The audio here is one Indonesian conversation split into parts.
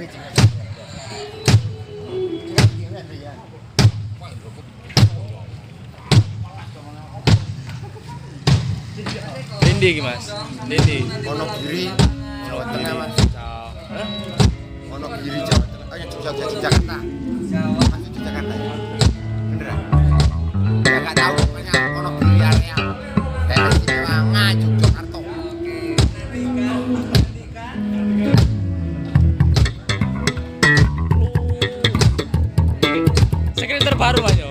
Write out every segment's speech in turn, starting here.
Dindi iki Mas. Dindi. Wonogiri, Jawa Tengah mas. Hah? Wonogiri, Jawa Tengah. Oh ya Jogja, Jakarta. Di Jakarta るわよ。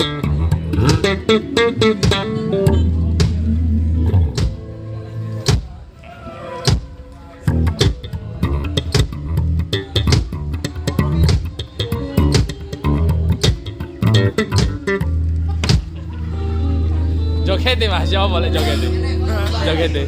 ジョケテましょうこれジョケテジョケテ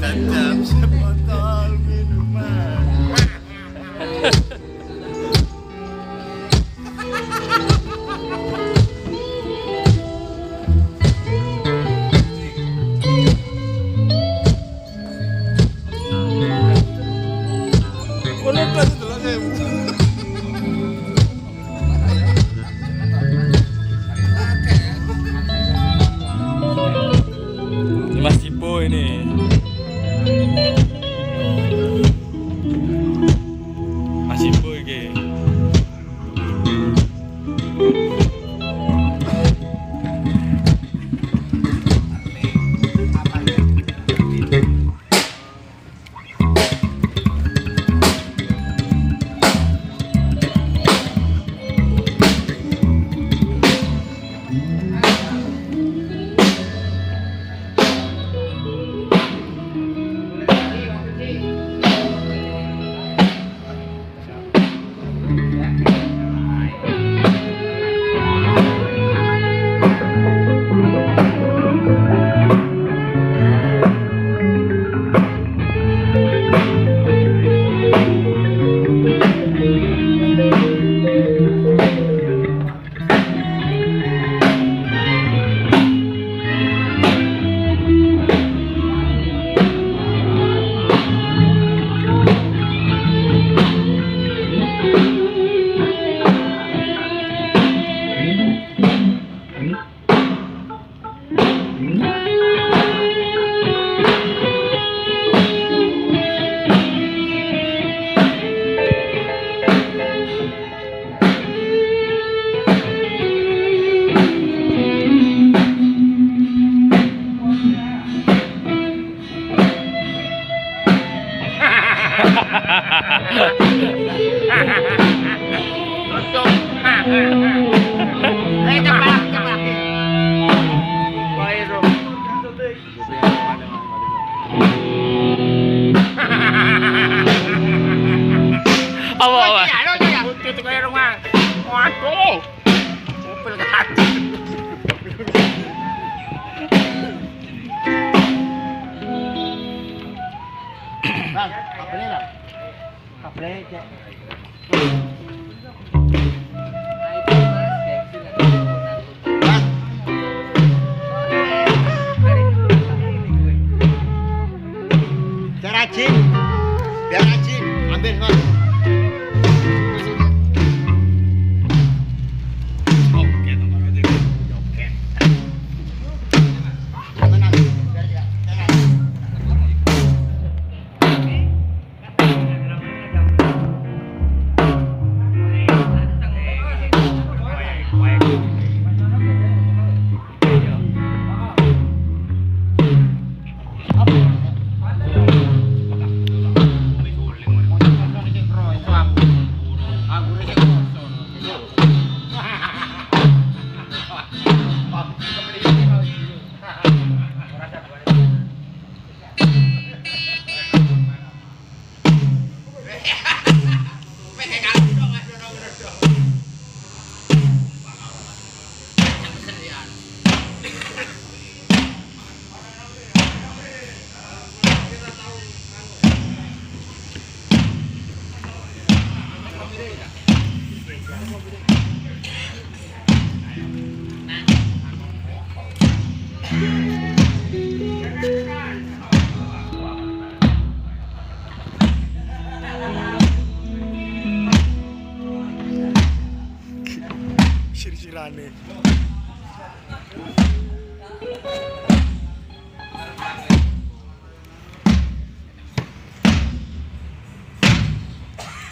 Música Ha ha ha ha! Apa apa? Bang, kabelnya lah. Kabelnya cek. 그, 실실하네.